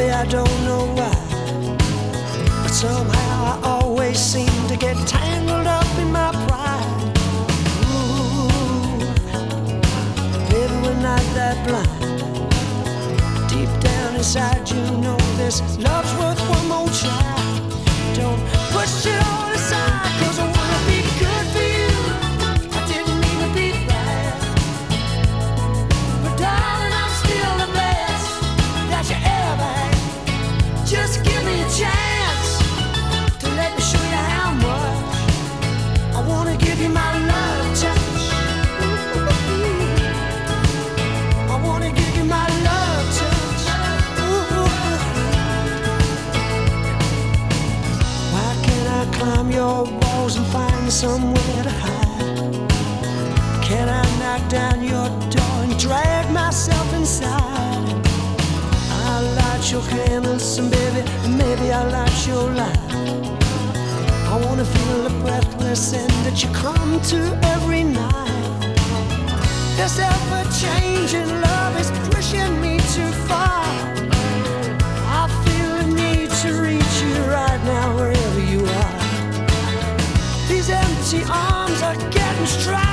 Maybe I don't know why. But somehow I always seem to get tangled up in my pride. Ooh, baby, we're not that blind. Deep down inside, you know this love's worth one more try. Don't your walls and find somewhere to hide? Can I knock down your door and drag myself inside? I'll light your candles and baby, maybe I'll light your light. I wanna feel the breathless end that you come to every night. This ever changing love is pushing me. try.